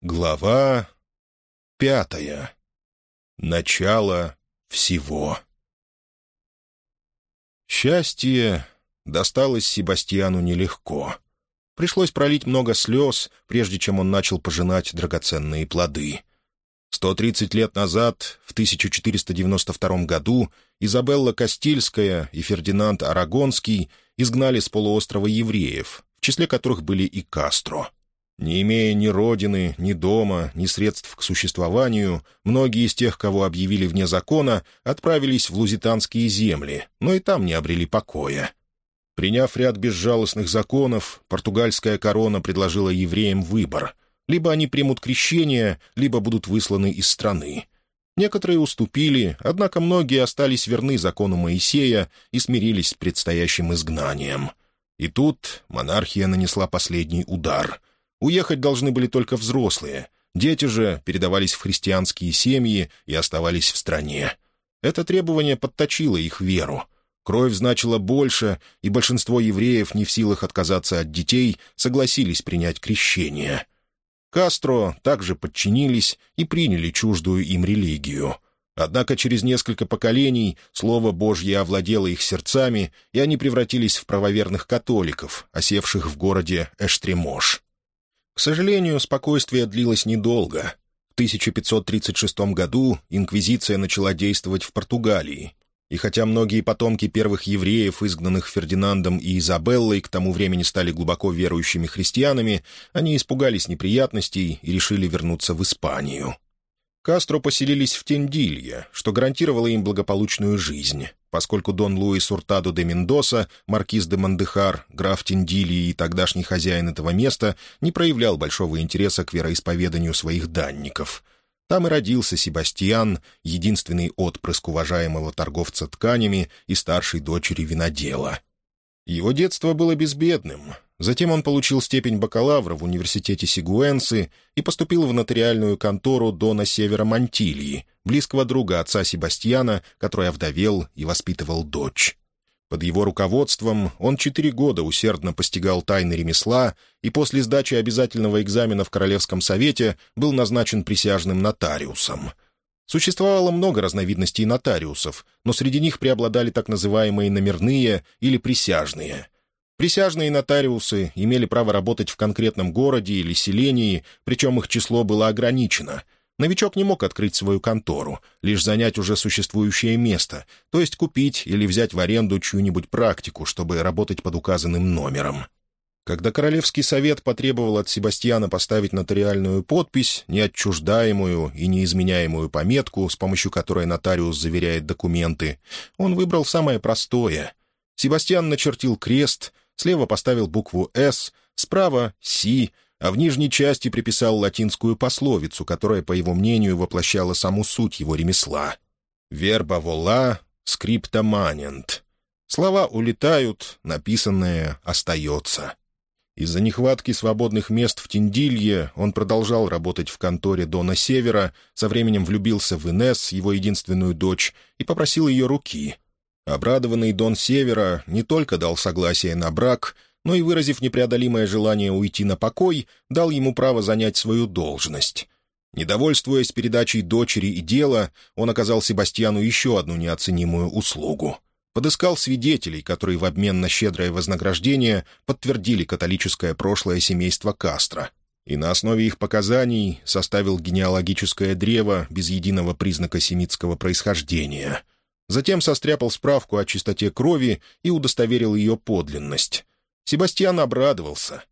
Глава пятая. Начало всего. Счастье досталось Себастьяну нелегко. Пришлось пролить много слез, прежде чем он начал пожинать драгоценные плоды. 130 лет назад, в 1492 году, Изабелла Кастильская и Фердинанд Арагонский изгнали с полуострова евреев, в числе которых были и Кастро — не имея ни родины, ни дома, ни средств к существованию, многие из тех, кого объявили вне закона, отправились в лузитанские земли, но и там не обрели покоя. Приняв ряд безжалостных законов, португальская корона предложила евреям выбор. Либо они примут крещение, либо будут высланы из страны. Некоторые уступили, однако многие остались верны закону Моисея и смирились с предстоящим изгнанием. И тут монархия нанесла последний удар — Уехать должны были только взрослые. Дети же передавались в христианские семьи и оставались в стране. Это требование подточило их веру. Кровь значила больше, и большинство евреев, не в силах отказаться от детей, согласились принять крещение. Кастро также подчинились и приняли чуждую им религию. Однако через несколько поколений Слово Божье овладело их сердцами, и они превратились в правоверных католиков, осевших в городе Эштремош. К сожалению, спокойствие длилось недолго. В 1536 году инквизиция начала действовать в Португалии, и хотя многие потомки первых евреев, изгнанных Фердинандом и Изабеллой, к тому времени стали глубоко верующими христианами, они испугались неприятностей и решили вернуться в Испанию. Кастро поселились в Тендилье, что гарантировало им благополучную жизнь, поскольку Дон Луис Уртадо де Мендоса, маркиз де Мандехар, граф Тендильи и тогдашний хозяин этого места не проявлял большого интереса к вероисповеданию своих данников. Там и родился Себастьян, единственный отпрыск уважаемого торговца тканями и старшей дочери винодела. Его детство было безбедным — Затем он получил степень бакалавра в университете Сигуэнсы и поступил в нотариальную контору Дона Севера Мантильи, близкого друга отца Себастьяна, который овдовел и воспитывал дочь. Под его руководством он четыре года усердно постигал тайны ремесла и после сдачи обязательного экзамена в Королевском совете был назначен присяжным нотариусом. Существовало много разновидностей нотариусов, но среди них преобладали так называемые номерные или присяжные — Присяжные нотариусы имели право работать в конкретном городе или селении, причем их число было ограничено. Новичок не мог открыть свою контору, лишь занять уже существующее место, то есть купить или взять в аренду чью-нибудь практику, чтобы работать под указанным номером. Когда Королевский совет потребовал от Себастьяна поставить нотариальную подпись, неотчуждаемую и неизменяемую пометку, с помощью которой нотариус заверяет документы, он выбрал самое простое. Себастьян начертил крест — слева поставил букву «С», справа — «Си», а в нижней части приписал латинскую пословицу, которая, по его мнению, воплощала саму суть его ремесла. «Верба вола скрипта манент». Слова улетают, написанное остается. Из-за нехватки свободных мест в Тиндилье он продолжал работать в конторе Дона Севера, со временем влюбился в Инесс, его единственную дочь, и попросил ее руки — Обрадованный Дон Севера не только дал согласие на брак, но и, выразив непреодолимое желание уйти на покой, дал ему право занять свою должность. Недовольствуясь передачей дочери и дела, он оказал Себастьяну еще одну неоценимую услугу. Подыскал свидетелей, которые в обмен на щедрое вознаграждение подтвердили католическое прошлое семейства Кастро, и на основе их показаний составил генеалогическое древо без единого признака семитского происхождения — Затем состряпал справку о чистоте крови и удостоверил ее подлинность. Себастьян обрадовался.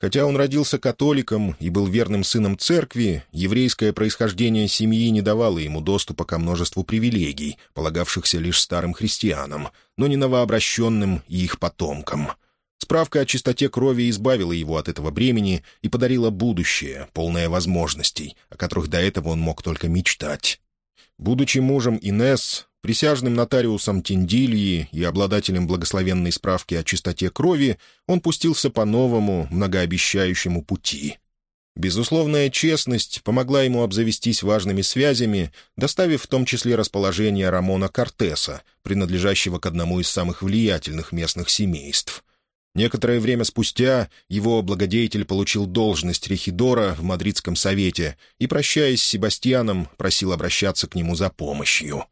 Хотя он родился католиком и был верным сыном церкви, еврейское происхождение семьи не давало ему доступа ко множеству привилегий, полагавшихся лишь старым христианам, но не новообращенным и их потомкам. Справка о чистоте крови избавила его от этого бремени и подарила будущее, полное возможностей, о которых до этого он мог только мечтать. Будучи мужем Инесс, Присяжным нотариусом Тиндильи и обладателем благословенной справки о чистоте крови, он пустился по новому, многообещающему пути. Безусловная честность помогла ему обзавестись важными связями, доставив в том числе расположение Рамона Кортеса, принадлежащего к одному из самых влиятельных местных семейств. Некоторое время спустя его благодетель получил должность рехидора в Мадридском совете и, прощаясь с Себастьяном, просил обращаться к нему за помощью.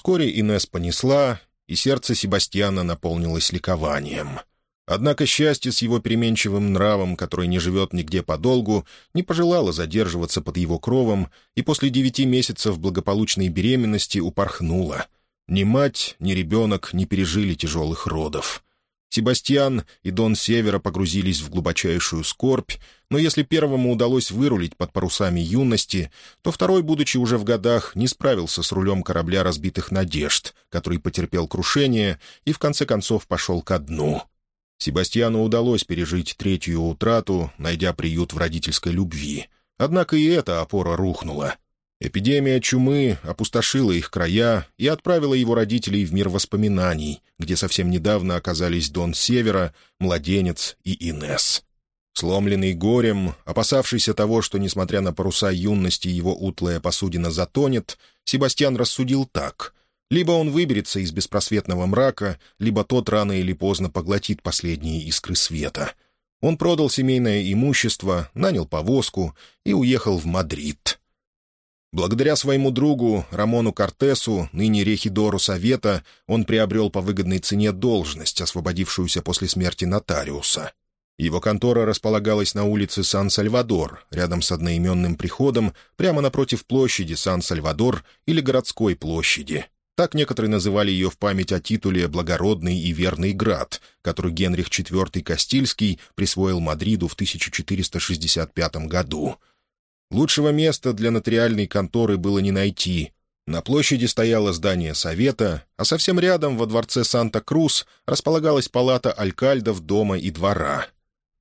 Вскоре Инес понесла, и сердце Себастьяна наполнилось ликованием. Однако счастье с его переменчивым нравом, который не живет нигде подолгу, не пожелало задерживаться под его кровом и после девяти месяцев благополучной беременности упорхнуло. Ни мать, ни ребенок не пережили тяжелых родов. Себастьян и Дон Севера погрузились в глубочайшую скорбь, но если первому удалось вырулить под парусами юности, то второй, будучи уже в годах, не справился с рулем корабля разбитых надежд, который потерпел крушение и в конце концов пошел ко дну. Себастьяну удалось пережить третью утрату, найдя приют в родительской любви. Однако и эта опора рухнула — Эпидемия чумы опустошила их края и отправила его родителей в мир воспоминаний, где совсем недавно оказались Дон Севера, Младенец и Инес. Сломленный горем, опасавшийся того, что, несмотря на паруса юности, его утлая посудина затонет, Себастьян рассудил так. Либо он выберется из беспросветного мрака, либо тот рано или поздно поглотит последние искры света. Он продал семейное имущество, нанял повозку и уехал в Мадрид — Благодаря своему другу Рамону Кортесу, ныне рехидору Совета, он приобрел по выгодной цене должность, освободившуюся после смерти нотариуса. Его контора располагалась на улице Сан-Сальвадор, рядом с одноименным приходом, прямо напротив площади Сан-Сальвадор или городской площади. Так некоторые называли ее в память о титуле «Благородный и верный град», который Генрих IV Кастильский присвоил Мадриду в 1465 году — Лучшего места для нотариальной конторы было не найти. На площади стояло здание совета, а совсем рядом, во дворце Санта-Крус, располагалась палата алькальдов дома и двора.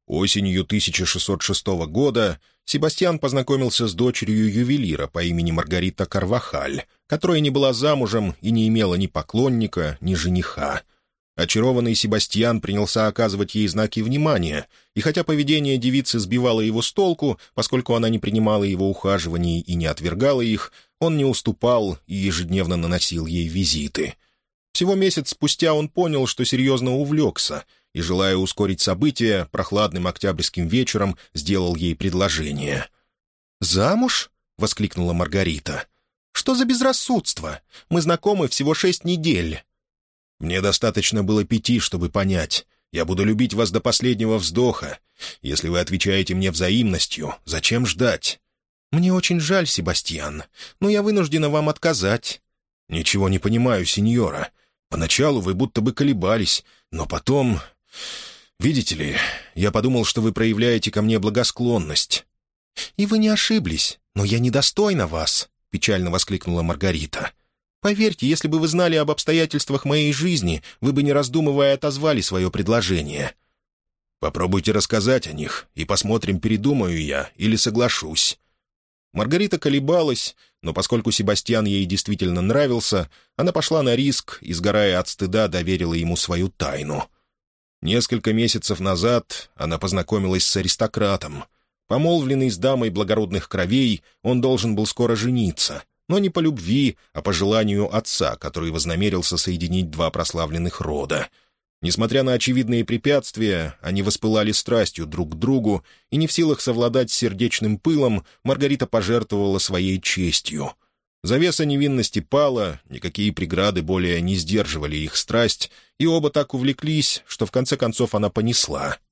Осенью 1606 года Себастьян познакомился с дочерью ювелира по имени Маргарита Карвахаль, которая не была замужем и не имела ни поклонника, ни жениха — Очарованный Себастьян принялся оказывать ей знаки внимания, и хотя поведение девицы сбивало его с толку, поскольку она не принимала его ухаживаний и не отвергала их, он не уступал и ежедневно наносил ей визиты. Всего месяц спустя он понял, что серьезно увлекся, и, желая ускорить события, прохладным октябрьским вечером сделал ей предложение. «Замуж?» — воскликнула Маргарита. «Что за безрассудство? Мы знакомы всего шесть недель». Мне достаточно было пяти, чтобы понять. Я буду любить вас до последнего вздоха. Если вы отвечаете мне взаимностью, зачем ждать?» «Мне очень жаль, Себастьян, но я вынуждена вам отказать». «Ничего не понимаю, сеньора. Поначалу вы будто бы колебались, но потом... Видите ли, я подумал, что вы проявляете ко мне благосклонность». «И вы не ошиблись, но я недостойна вас», — печально воскликнула Маргарита. Поверьте, если бы вы знали об обстоятельствах моей жизни, вы бы, не раздумывая, отозвали свое предложение». «Попробуйте рассказать о них, и посмотрим, передумаю я или соглашусь». Маргарита колебалась, но поскольку Себастьян ей действительно нравился, она пошла на риск и, сгорая от стыда, доверила ему свою тайну. Несколько месяцев назад она познакомилась с аристократом. Помолвленный с дамой благородных кровей, он должен был скоро жениться — но не по любви, а по желанию отца, который вознамерился соединить два прославленных рода. Несмотря на очевидные препятствия, они воспылали страстью друг к другу, и не в силах совладать с сердечным пылом, Маргарита пожертвовала своей честью. Завеса невинности пала, никакие преграды более не сдерживали их страсть, и оба так увлеклись, что в конце концов она понесла —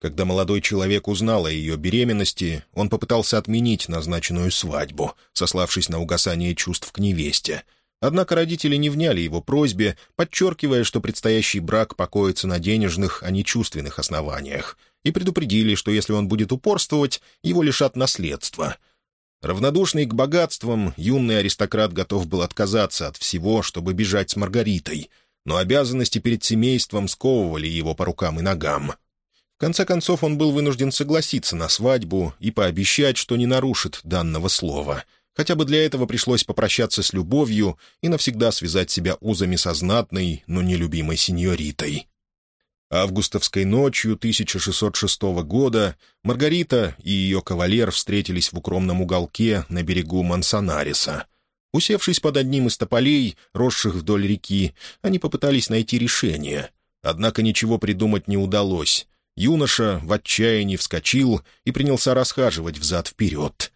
когда молодой человек узнал о ее беременности, он попытался отменить назначенную свадьбу, сославшись на угасание чувств к невесте. Однако родители не вняли его просьбе, подчеркивая, что предстоящий брак покоится на денежных, а не чувственных основаниях, и предупредили, что если он будет упорствовать, его лишат наследства. Равнодушный к богатствам, юный аристократ готов был отказаться от всего, чтобы бежать с Маргаритой, но обязанности перед семейством сковывали его по рукам и ногам — в конце концов, он был вынужден согласиться на свадьбу и пообещать, что не нарушит данного слова. Хотя бы для этого пришлось попрощаться с любовью и навсегда связать себя узами со знатной, но нелюбимой сеньоритой. Августовской ночью 1606 года Маргарита и ее кавалер встретились в укромном уголке на берегу Мансонариса. Усевшись под одним из тополей, росших вдоль реки, они попытались найти решение — Однако ничего придумать не удалось. Юноша в отчаянии вскочил и принялся расхаживать взад-вперед.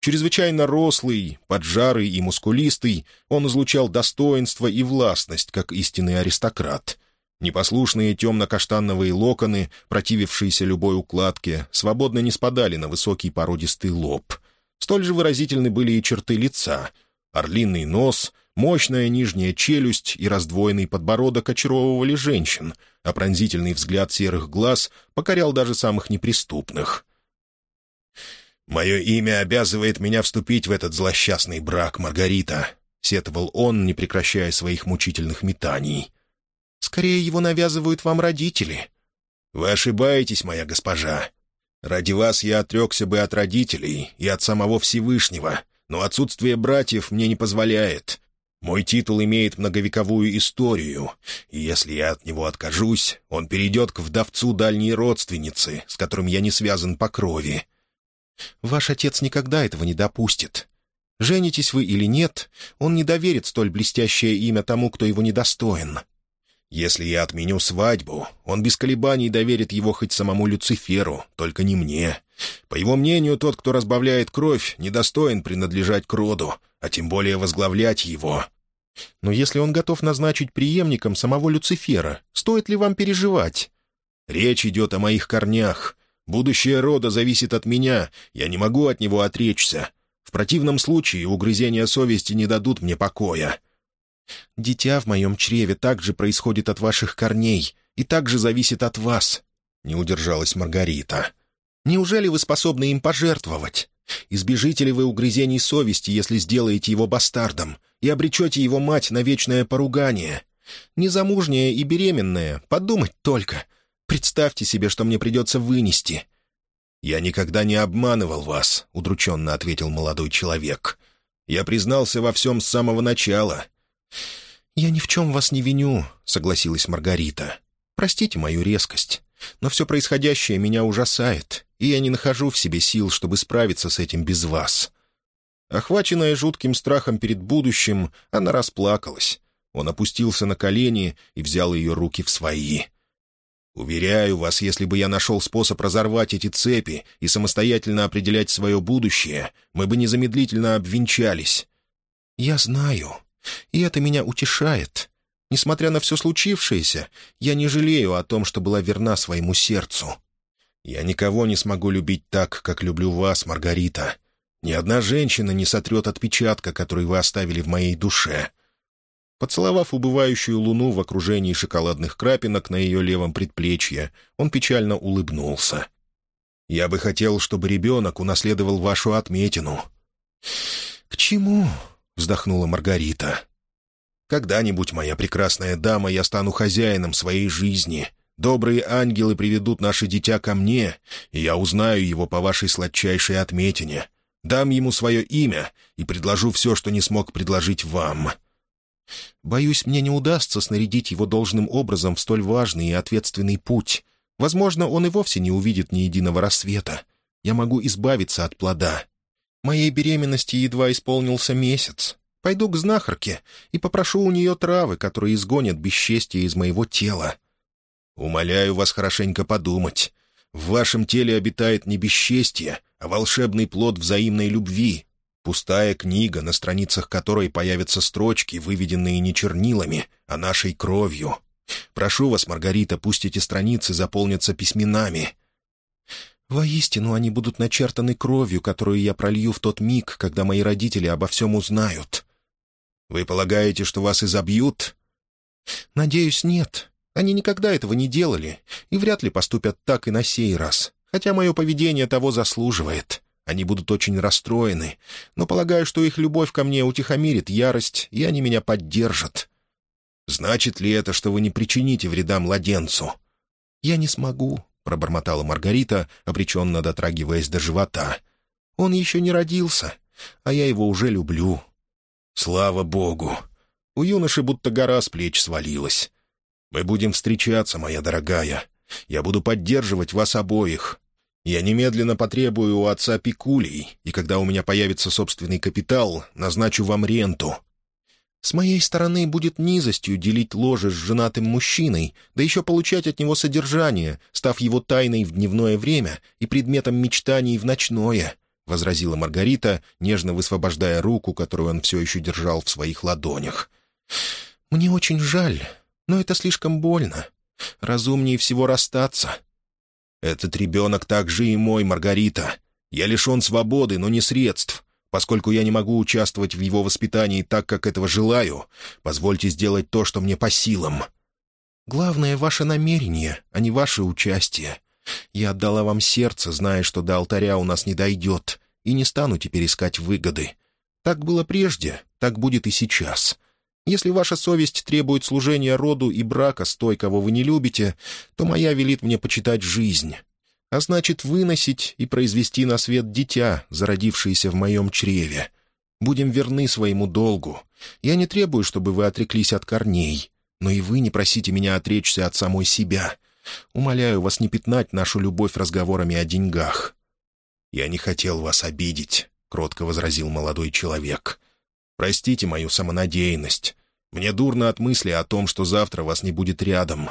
Чрезвычайно рослый, поджарый и мускулистый, он излучал достоинство и властность, как истинный аристократ. Непослушные темно-каштановые локоны, противившиеся любой укладке, свободно не спадали на высокий породистый лоб. Столь же выразительны были и черты лица. Орлиный нос, мощная нижняя челюсть и раздвоенный подбородок очаровывали женщин, а пронзительный взгляд серых глаз покорял даже самых неприступных. «Мое имя обязывает меня вступить в этот злосчастный брак, Маргарита», — сетовал он, не прекращая своих мучительных метаний. Скорее его навязывают вам родители». «Вы ошибаетесь, моя госпожа. Ради вас я отрекся бы от родителей и от самого Всевышнего, но отсутствие братьев мне не позволяет. Мой титул имеет многовековую историю, и если я от него откажусь, он перейдет к вдовцу дальней родственницы, с которым я не связан по крови». «Ваш отец никогда этого не допустит. Женитесь вы или нет, он не доверит столь блестящее имя тому, кто его недостоин. Если я отменю свадьбу, он без колебаний доверит его хоть самому Люциферу, только не мне. По его мнению, тот, кто разбавляет кровь, недостоин принадлежать к роду, а тем более возглавлять его. Но если он готов назначить преемником самого Люцифера, стоит ли вам переживать? Речь идет о моих корнях. Будущее рода зависит от меня, я не могу от него отречься. В противном случае угрызения совести не дадут мне покоя. Дитя в моем чреве также происходит от ваших корней и также зависит от вас», — не удержалась Маргарита. «Неужели вы способны им пожертвовать? Избежите ли вы угрызений совести, если сделаете его бастардом, и обречете его мать на вечное поругание? Незамужняя и беременная, подумать только. Представьте себе, что мне придется вынести». «Я никогда не обманывал вас», — удрученно ответил молодой человек. «Я признался во всем с самого начала. «Я ни в чем вас не виню», — согласилась Маргарита. «Простите мою резкость, но все происходящее меня ужасает, и я не нахожу в себе сил, чтобы справиться с этим без вас». Охваченная жутким страхом перед будущим, она расплакалась. Он опустился на колени и взял ее руки в свои. «Уверяю вас, если бы я нашел способ разорвать эти цепи и самостоятельно определять свое будущее, мы бы незамедлительно обвенчались». «Я знаю», и это меня утешает. Несмотря на все случившееся, я не жалею о том, что была верна своему сердцу. Я никого не смогу любить так, как люблю вас, Маргарита. Ни одна женщина не сотрет отпечатка, который вы оставили в моей душе». Поцеловав убывающую луну в окружении шоколадных крапинок на ее левом предплечье, он печально улыбнулся. «Я бы хотел, чтобы ребенок унаследовал вашу отметину». «К чему?» Вздохнула Маргарита. «Когда-нибудь, моя прекрасная дама, я стану хозяином своей жизни. Добрые ангелы приведут наше дитя ко мне, и я узнаю его по вашей сладчайшей отметине. Дам ему свое имя и предложу все, что не смог предложить вам». «Боюсь, мне не удастся снарядить его должным образом в столь важный и ответственный путь. Возможно, он и вовсе не увидит ни единого рассвета. Я могу избавиться от плода, Моей беременности едва исполнился месяц. Пойду к знахарке и попрошу у нее травы, которые изгонят бесчестие из моего тела. Умоляю вас хорошенько подумать. В вашем теле обитает не бесчестие, а волшебный плод взаимной любви. Пустая книга, на страницах которой появятся строчки, выведенные не чернилами, а нашей кровью. Прошу вас, Маргарита, пусть эти страницы заполнятся письменами. Воистину они будут начертаны кровью, которую я пролью в тот миг, когда мои родители обо всем узнают. Вы полагаете, что вас изобьют? Надеюсь, нет. Они никогда этого не делали и вряд ли поступят так и на сей раз, хотя мое поведение того заслуживает. Они будут очень расстроены, но полагаю, что их любовь ко мне утихомирит ярость, и они меня поддержат. Значит ли это, что вы не причините вреда младенцу? Я не смогу пробормотала Маргарита, обреченно дотрагиваясь до живота. «Он еще не родился, а я его уже люблю». «Слава Богу!» У юноши будто гора с плеч свалилась. «Мы будем встречаться, моя дорогая. Я буду поддерживать вас обоих. Я немедленно потребую у отца пикулей, и когда у меня появится собственный капитал, назначу вам ренту». С моей стороны будет низостью делить ложе с женатым мужчиной, да еще получать от него содержание, став его тайной в дневное время и предметом мечтаний в ночное», — возразила Маргарита, нежно высвобождая руку, которую он все еще держал в своих ладонях. «Мне очень жаль, но это слишком больно. Разумнее всего расстаться». «Этот ребенок также и мой, Маргарита. Я лишен свободы, но не средств. Поскольку я не могу участвовать в его воспитании так, как этого желаю, позвольте сделать то, что мне по силам». «Главное — ваше намерение, а не ваше участие. Я отдала вам сердце, зная, что до алтаря у нас не дойдет, и не стану теперь искать выгоды. Так было прежде, так будет и сейчас. Если ваша совесть требует служения роду и брака с той, кого вы не любите, то моя велит мне почитать жизнь, а значит, выносить и произвести на свет дитя, зародившееся в моем чреве. Будем верны своему долгу. Я не требую, чтобы вы отреклись от корней, но и вы не просите меня отречься от самой себя. Умоляю вас не пятнать нашу любовь разговорами о деньгах». «Я не хотел вас обидеть», — кротко возразил молодой человек. «Простите мою самонадеянность. Мне дурно от мысли о том, что завтра вас не будет рядом.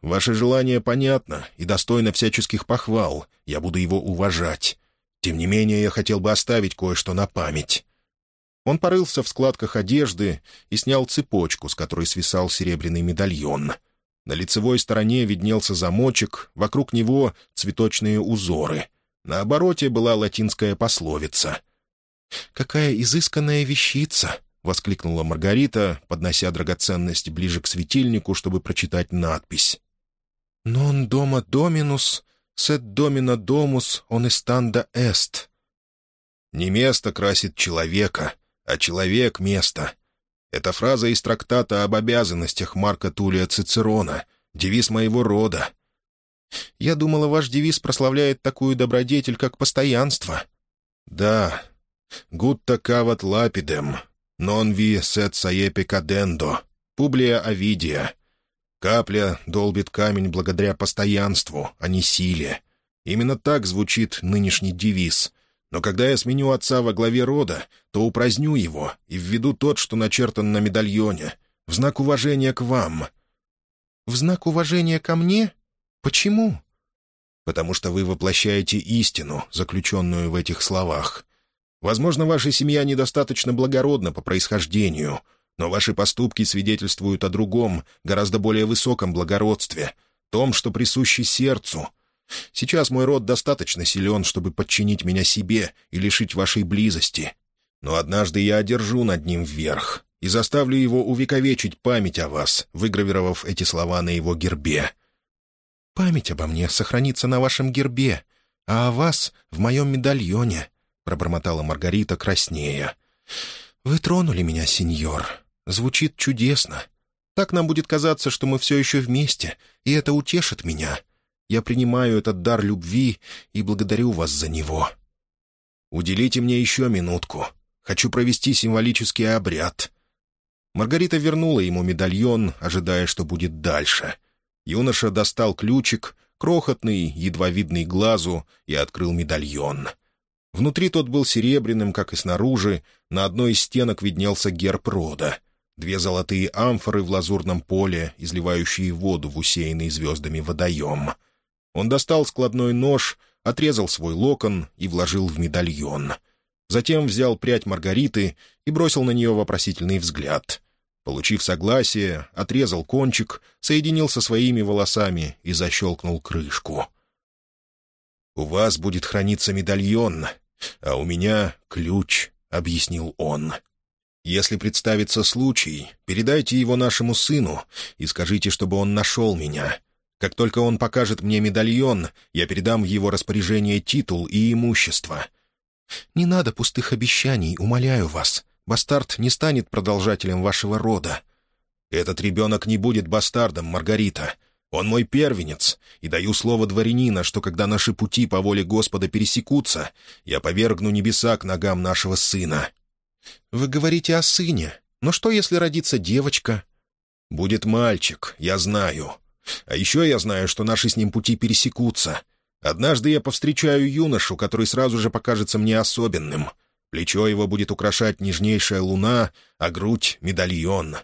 Ваше желание понятно и достойно всяческих похвал. Я буду его уважать. Тем не менее, я хотел бы оставить кое-что на память». Он порылся в складках одежды и снял цепочку, с которой свисал серебряный медальон. На лицевой стороне виднелся замочек, вокруг него цветочные узоры. На обороте была латинская пословица. «Какая изысканная вещица!» — воскликнула Маргарита, поднося драгоценность ближе к светильнику, чтобы прочитать надпись. «Non дома доминус, сет домина домус онестанда эст». «Не место красит человека, а человек — место». Это фраза из трактата об обязанностях Марка Тулия Цицерона, девиз моего рода. «Я думала, ваш девиз прославляет такую добродетель, как постоянство». «Да, гутта кават лапидем», «Non vi sed saepe cadendo» — Публия Овидия. Капля долбит камень благодаря постоянству, а не силе. Именно так звучит нынешний девиз. Но когда я сменю отца во главе рода, то упраздню его и введу тот, что начертан на медальоне, в знак уважения к вам». «В знак уважения ко мне? Почему?» «Потому что вы воплощаете истину, заключенную в этих словах. Возможно, ваша семья недостаточно благородна по происхождению, но ваши поступки свидетельствуют о другом, гораздо более высоком благородстве, том, что присуще сердцу. Сейчас мой род достаточно силен, чтобы подчинить меня себе и лишить вашей близости. Но однажды я одержу над ним вверх и заставлю его увековечить память о вас, выгравировав эти слова на его гербе. «Память обо мне сохранится на вашем гербе, а о вас — в моем медальоне», — пробормотала Маргарита краснея. «Вы тронули меня, сеньор. Звучит чудесно. Так нам будет казаться, что мы все еще вместе, и это утешит меня. Я принимаю этот дар любви и благодарю вас за него». «Уделите мне еще минутку. Хочу провести символический обряд». Маргарита вернула ему медальон, ожидая, что будет дальше. Юноша достал ключик, крохотный, едва видный глазу, и открыл медальон — Внутри тот был серебряным, как и снаружи, на одной из стенок виднелся герб рода. Две золотые амфоры в лазурном поле, изливающие воду в усеянный звездами водоем. Он достал складной нож, отрезал свой локон и вложил в медальон. Затем взял прядь Маргариты и бросил на нее вопросительный взгляд. Получив согласие, отрезал кончик, соединил со своими волосами и защелкнул крышку. «У вас будет храниться медальон», «А у меня ключ», — объяснил он. «Если представится случай, передайте его нашему сыну и скажите, чтобы он нашел меня. Как только он покажет мне медальон, я передам в его распоряжение титул и имущество». «Не надо пустых обещаний, умоляю вас. Бастард не станет продолжателем вашего рода». «Этот ребенок не будет бастардом, Маргарита. Он мой первенец, и даю слово дворянина, что когда наши пути по воле Господа пересекутся, я повергну небеса к ногам нашего сына». «Вы говорите о сыне, но что, если родится девочка?» «Будет мальчик, я знаю. А еще я знаю, что наши с ним пути пересекутся. Однажды я повстречаю юношу, который сразу же покажется мне особенным. Плечо его будет украшать нежнейшая луна, а грудь — медальон.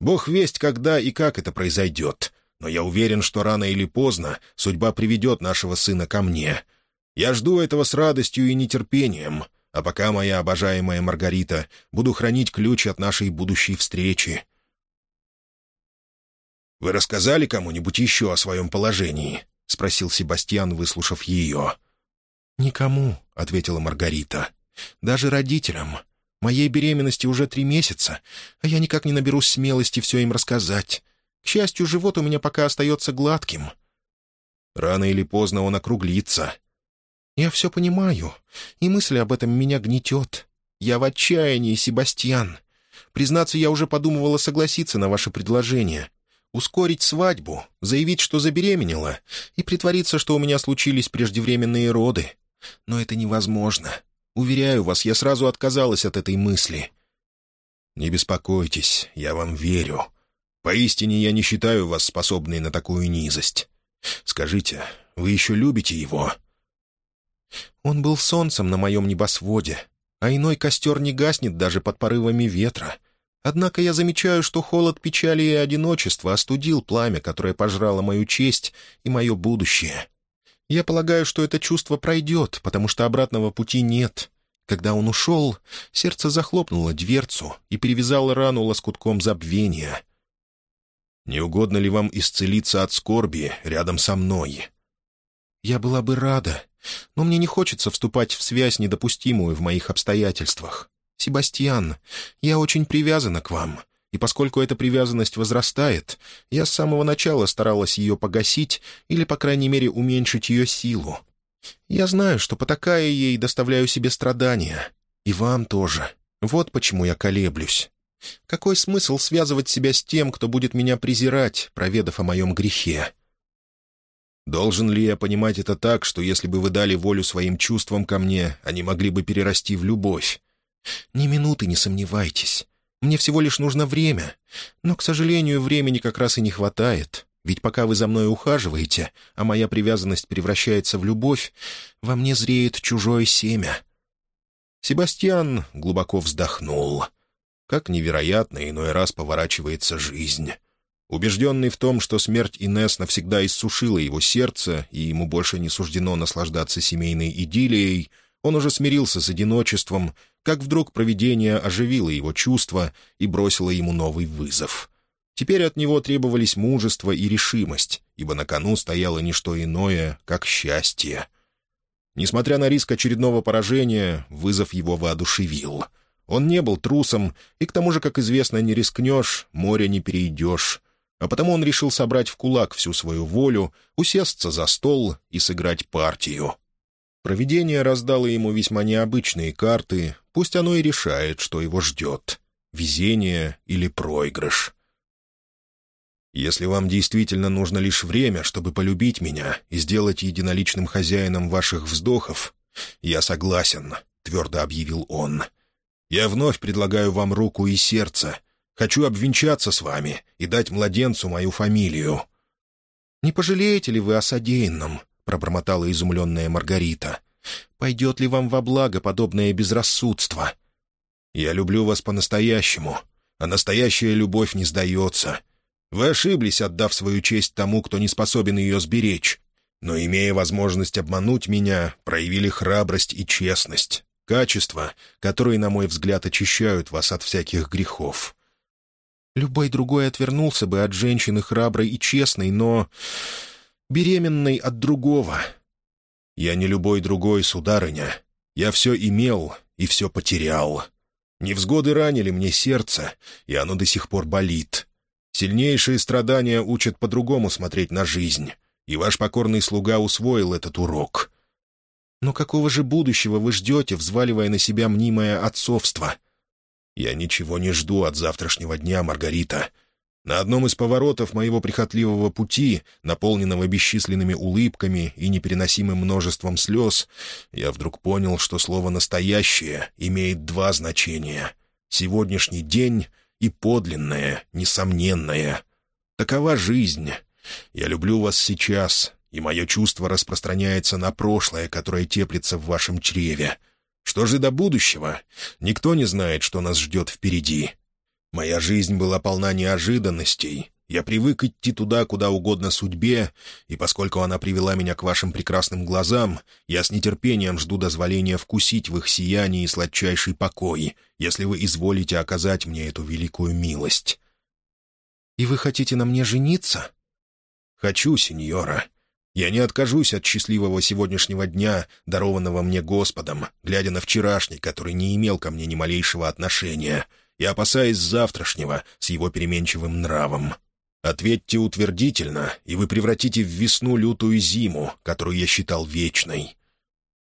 Бог весть, когда и как это произойдет, но я уверен, что рано или поздно судьба приведет нашего сына ко мне. Я жду этого с радостью и нетерпением, а пока, моя обожаемая Маргарита, буду хранить ключ от нашей будущей встречи. «Вы рассказали кому-нибудь еще о своем положении?» — спросил Себастьян, выслушав ее. «Никому», — ответила Маргарита. «Даже родителям. Моей беременности уже три месяца, а я никак не наберусь смелости все им рассказать. К счастью, живот у меня пока остается гладким». «Рано или поздно он округлится». «Я все понимаю, и мысль об этом меня гнетет. Я в отчаянии, Себастьян. Признаться, я уже подумывала согласиться на ваше предложение, ускорить свадьбу, заявить, что забеременела, и притвориться, что у меня случились преждевременные роды. Но это невозможно. Уверяю вас, я сразу отказалась от этой мысли». «Не беспокойтесь, я вам верю. Поистине я не считаю вас способной на такую низость. Скажите, вы еще любите его?» «Он был солнцем на моем небосводе, а иной костер не гаснет даже под порывами ветра. Однако я замечаю, что холод печали и одиночества остудил пламя, которое пожрало мою честь и мое будущее. Я полагаю, что это чувство пройдет, потому что обратного пути нет. Когда он ушел, сердце захлопнуло дверцу и перевязало рану лоскутком забвения. «Не угодно ли вам исцелиться от скорби рядом со мной?» «Я была бы рада, но мне не хочется вступать в связь, недопустимую в моих обстоятельствах. «Себастьян, я очень привязана к вам, и поскольку эта привязанность возрастает, я с самого начала старалась ее погасить или, по крайней мере, уменьшить ее силу. Я знаю, что потакая ей, доставляю себе страдания. И вам тоже. Вот почему я колеблюсь. Какой смысл связывать себя с тем, кто будет меня презирать, проведав о моем грехе?» Должен ли я понимать это так, что если бы вы дали волю своим чувствам ко мне, они могли бы перерасти в любовь? «Ни минуты не сомневайтесь. Мне всего лишь нужно время. Но, к сожалению, времени как раз и не хватает. Ведь пока вы за мной ухаживаете, а моя привязанность превращается в любовь, во мне зреет чужое семя». Себастьян глубоко вздохнул. Как невероятно иной раз поворачивается жизнь. Убежденный в том, что смерть Инес навсегда иссушила его сердце, и ему больше не суждено наслаждаться семейной идиллией, он уже смирился с одиночеством, как вдруг провидение оживило его чувства и бросило ему новый вызов. Теперь от него требовались мужество и решимость, ибо на кону стояло не что иное, как счастье. Несмотря на риск очередного поражения, вызов его воодушевил. Он не был трусом, и к тому же, как известно, не рискнешь, море не перейдешь. А потому он решил собрать в кулак всю свою волю, усесться за стол и сыграть партию. Провидение раздало ему весьма необычные карты, пусть оно и решает, что его ждет — везение или проигрыш. Если вам действительно нужно лишь время, чтобы полюбить меня и сделать единоличным хозяином ваших вздохов, я согласен, — твердо объявил он. Я вновь предлагаю вам руку и сердце. Хочу обвенчаться с вами и дать младенцу мою фамилию. «Не пожалеете ли вы о содеянном?» — пробормотала изумленная Маргарита. «Пойдет ли вам во благо подобное безрассудство?» «Я люблю вас по-настоящему, а настоящая любовь не сдается. Вы ошиблись, отдав свою честь тому, кто не способен ее сберечь. Но, имея возможность обмануть меня, проявили храбрость и честность, качества, которые, на мой взгляд, очищают вас от всяких грехов». «Любой другой отвернулся бы от женщины храброй и честной, но беременной от другого. Я не любой другой, сударыня. Я все имел и все потерял. Невзгоды ранили мне сердце, и оно до сих пор болит. Сильнейшие страдания учат по-другому смотреть на жизнь, и ваш покорный слуга усвоил этот урок. Но какого же будущего вы ждете, взваливая на себя мнимое отцовство? Я ничего не жду от завтрашнего дня, Маргарита. На одном из поворотов моего прихотливого пути, наполненного бесчисленными улыбками и непереносимым множеством слез, я вдруг понял, что слово «настоящее» имеет два значения — сегодняшний день и подлинное, несомненное. Такова жизнь. Я люблю вас сейчас, и мое чувство распространяется на прошлое, которое теплится в вашем чреве. Что же до будущего? Никто не знает, что нас ждет впереди. Моя жизнь была полна неожиданностей. Я привык идти туда, куда угодно судьбе, и поскольку она привела меня к вашим прекрасным глазам, я с нетерпением жду дозволения вкусить в их сиянии сладчайший покой, если вы изволите оказать мне эту великую милость». «И вы хотите на мне жениться?» «Хочу, сеньора. Я не откажусь от счастливого сегодняшнего дня, дарованного мне Господом, глядя на вчерашний, который не имел ко мне ни малейшего отношения, и опасаясь завтрашнего с его переменчивым нравом. Ответьте утвердительно, и вы превратите в весну лютую зиму, которую я считал вечной».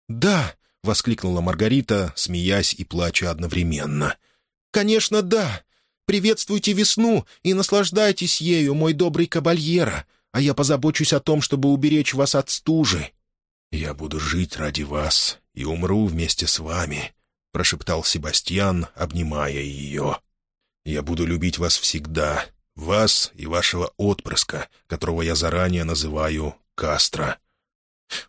«Да!» — воскликнула Маргарита, смеясь и плача одновременно. «Конечно, да! Приветствуйте весну и наслаждайтесь ею, мой добрый кабальера а я позабочусь о том, чтобы уберечь вас от стужи». «Я буду жить ради вас и умру вместе с вами», — прошептал Себастьян, обнимая ее. «Я буду любить вас всегда, вас и вашего отпрыска, которого я заранее называю Кастро.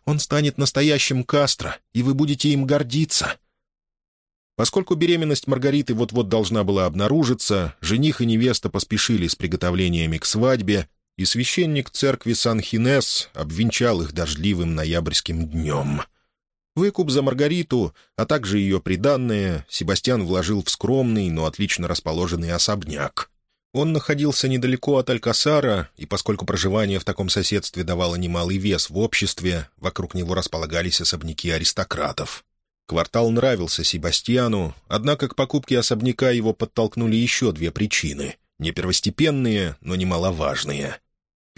Он станет настоящим Кастро, и вы будете им гордиться». Поскольку беременность Маргариты вот-вот должна была обнаружиться, жених и невеста поспешили с приготовлениями к свадьбе, и священник церкви Сан-Хинес обвенчал их дождливым ноябрьским днем. Выкуп за Маргариту, а также ее приданное, Себастьян вложил в скромный, но отлично расположенный особняк. Он находился недалеко от Алькасара, и поскольку проживание в таком соседстве давало немалый вес в обществе, вокруг него располагались особняки аристократов. Квартал нравился Себастьяну, однако к покупке особняка его подтолкнули еще две причины — не первостепенные, но немаловажные.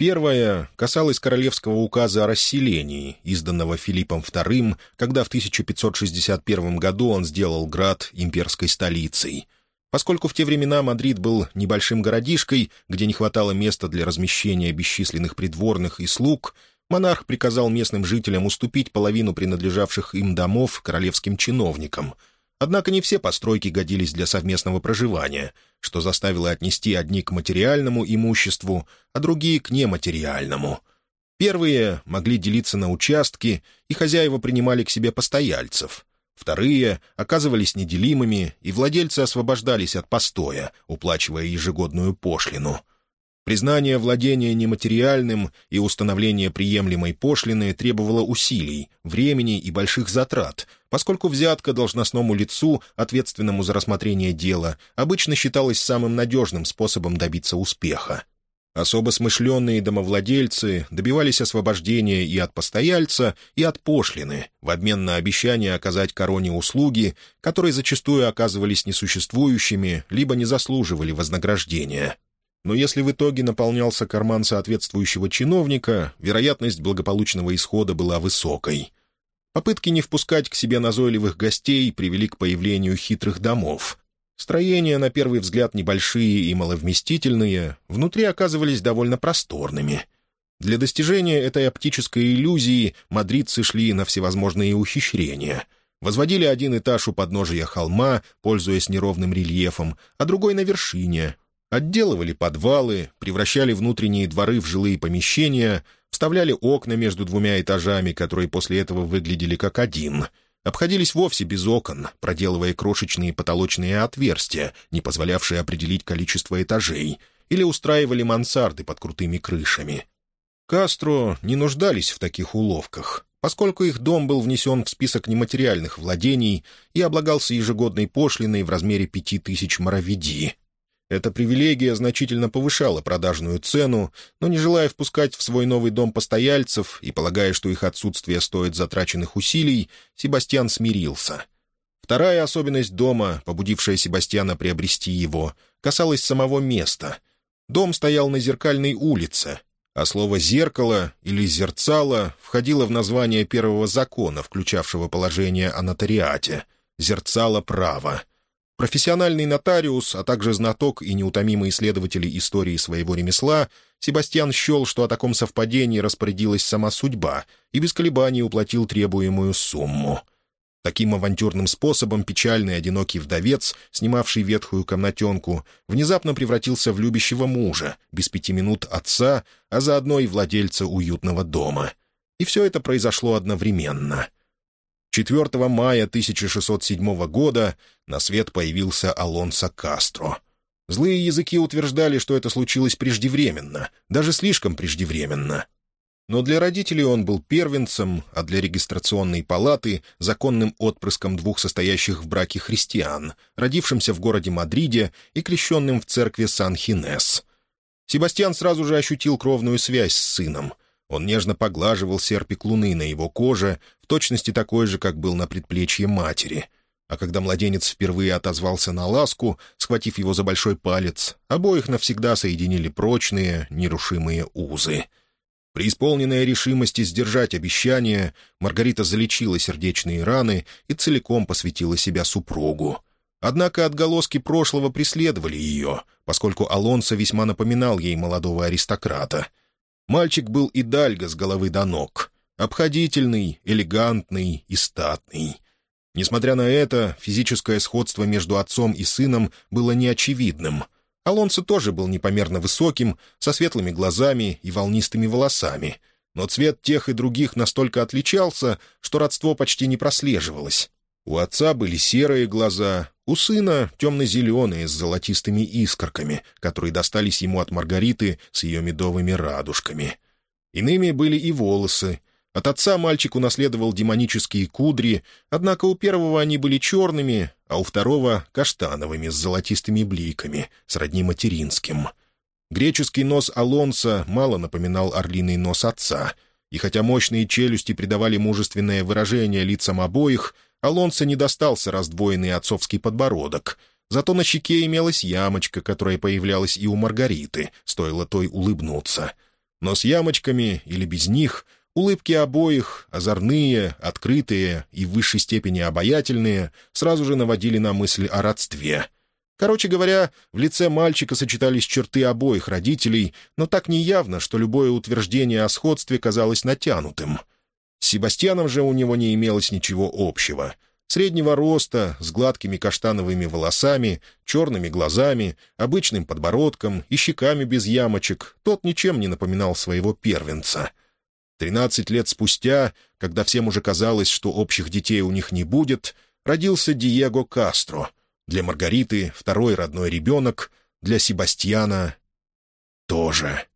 Первая касалась королевского указа о расселении, изданного Филиппом II, когда в 1561 году он сделал град имперской столицей. Поскольку в те времена Мадрид был небольшим городишкой, где не хватало места для размещения бесчисленных придворных и слуг, монарх приказал местным жителям уступить половину принадлежавших им домов королевским чиновникам — Однако не все постройки годились для совместного проживания, что заставило отнести одни к материальному имуществу, а другие к нематериальному. Первые могли делиться на участки, и хозяева принимали к себе постояльцев. Вторые оказывались неделимыми, и владельцы освобождались от постоя, уплачивая ежегодную пошлину. Признание владения нематериальным и установление приемлемой пошлины требовало усилий, времени и больших затрат, поскольку взятка должностному лицу, ответственному за рассмотрение дела, обычно считалась самым надежным способом добиться успеха. Особо смышленные домовладельцы добивались освобождения и от постояльца, и от пошлины, в обмен на обещание оказать короне услуги, которые зачастую оказывались несуществующими, либо не заслуживали вознаграждения но если в итоге наполнялся карман соответствующего чиновника, вероятность благополучного исхода была высокой. Попытки не впускать к себе назойливых гостей привели к появлению хитрых домов. Строения, на первый взгляд, небольшие и маловместительные, внутри оказывались довольно просторными. Для достижения этой оптической иллюзии мадридцы шли на всевозможные ухищрения — Возводили один этаж у подножия холма, пользуясь неровным рельефом, а другой на вершине, Отделывали подвалы, превращали внутренние дворы в жилые помещения, вставляли окна между двумя этажами, которые после этого выглядели как один. Обходились вовсе без окон, проделывая крошечные потолочные отверстия, не позволявшие определить количество этажей, или устраивали мансарды под крутыми крышами. Кастро не нуждались в таких уловках, поскольку их дом был внесен в список нематериальных владений и облагался ежегодной пошлиной в размере пяти тысяч маравиди — эта привилегия значительно повышала продажную цену, но не желая впускать в свой новый дом постояльцев и полагая, что их отсутствие стоит затраченных усилий, Себастьян смирился. Вторая особенность дома, побудившая Себастьяна приобрести его, касалась самого места. Дом стоял на зеркальной улице, а слово «зеркало» или «зерцало» входило в название первого закона, включавшего положение о нотариате — «зерцало права». Профессиональный нотариус, а также знаток и неутомимый исследователь истории своего ремесла, Себастьян счел, что о таком совпадении распорядилась сама судьба, и без колебаний уплатил требуемую сумму. Таким авантюрным способом печальный одинокий вдовец, снимавший ветхую комнатенку, внезапно превратился в любящего мужа, без пяти минут отца, а заодно и владельца уютного дома. И все это произошло одновременно — 4 мая 1607 года на свет появился Алонсо Кастро. Злые языки утверждали, что это случилось преждевременно, даже слишком преждевременно. Но для родителей он был первенцем, а для регистрационной палаты — законным отпрыском двух состоящих в браке христиан, родившимся в городе Мадриде и крещенным в церкви Сан-Хинес. Себастьян сразу же ощутил кровную связь с сыном. Он нежно поглаживал серпик луны на его коже, в точности такой же, как был на предплечье матери. А когда младенец впервые отозвался на ласку, схватив его за большой палец, обоих навсегда соединили прочные, нерушимые узы — Преисполненная решимости сдержать обещание, Маргарита залечила сердечные раны и целиком посвятила себя супругу. Однако отголоски прошлого преследовали ее, поскольку Алонсо весьма напоминал ей молодого аристократа. Мальчик был идальго с головы до ног, обходительный, элегантный и статный. Несмотря на это, физическое сходство между отцом и сыном было неочевидным — Алонсо тоже был непомерно высоким, со светлыми глазами и волнистыми волосами, но цвет тех и других настолько отличался, что родство почти не прослеживалось. У отца были серые глаза, у сына темно-зеленые с золотистыми искорками, которые достались ему от Маргариты с ее медовыми радужками. Иными были и волосы, от отца мальчик унаследовал демонические кудри, однако у первого они были черными, а у второго — каштановыми с золотистыми бликами, сродни материнским. Греческий нос Алонса мало напоминал орлиный нос отца, и хотя мощные челюсти придавали мужественное выражение лицам обоих, Алонсо не достался раздвоенный отцовский подбородок. Зато на щеке имелась ямочка, которая появлялась и у Маргариты, стоило той улыбнуться. Но с ямочками или без них — Улыбки обоих, озорные, открытые и в высшей степени обаятельные, сразу же наводили на мысль о родстве. Короче говоря, в лице мальчика сочетались черты обоих родителей, но так неявно, что любое утверждение о сходстве казалось натянутым. С Себастьяном же у него не имелось ничего общего. Среднего роста, с гладкими каштановыми волосами, черными глазами, обычным подбородком и щеками без ямочек, тот ничем не напоминал своего первенца — Тринадцать лет спустя, когда всем уже казалось, что общих детей у них не будет, родился Диего Кастро. Для Маргариты второй родной ребенок, для Себастьяна тоже.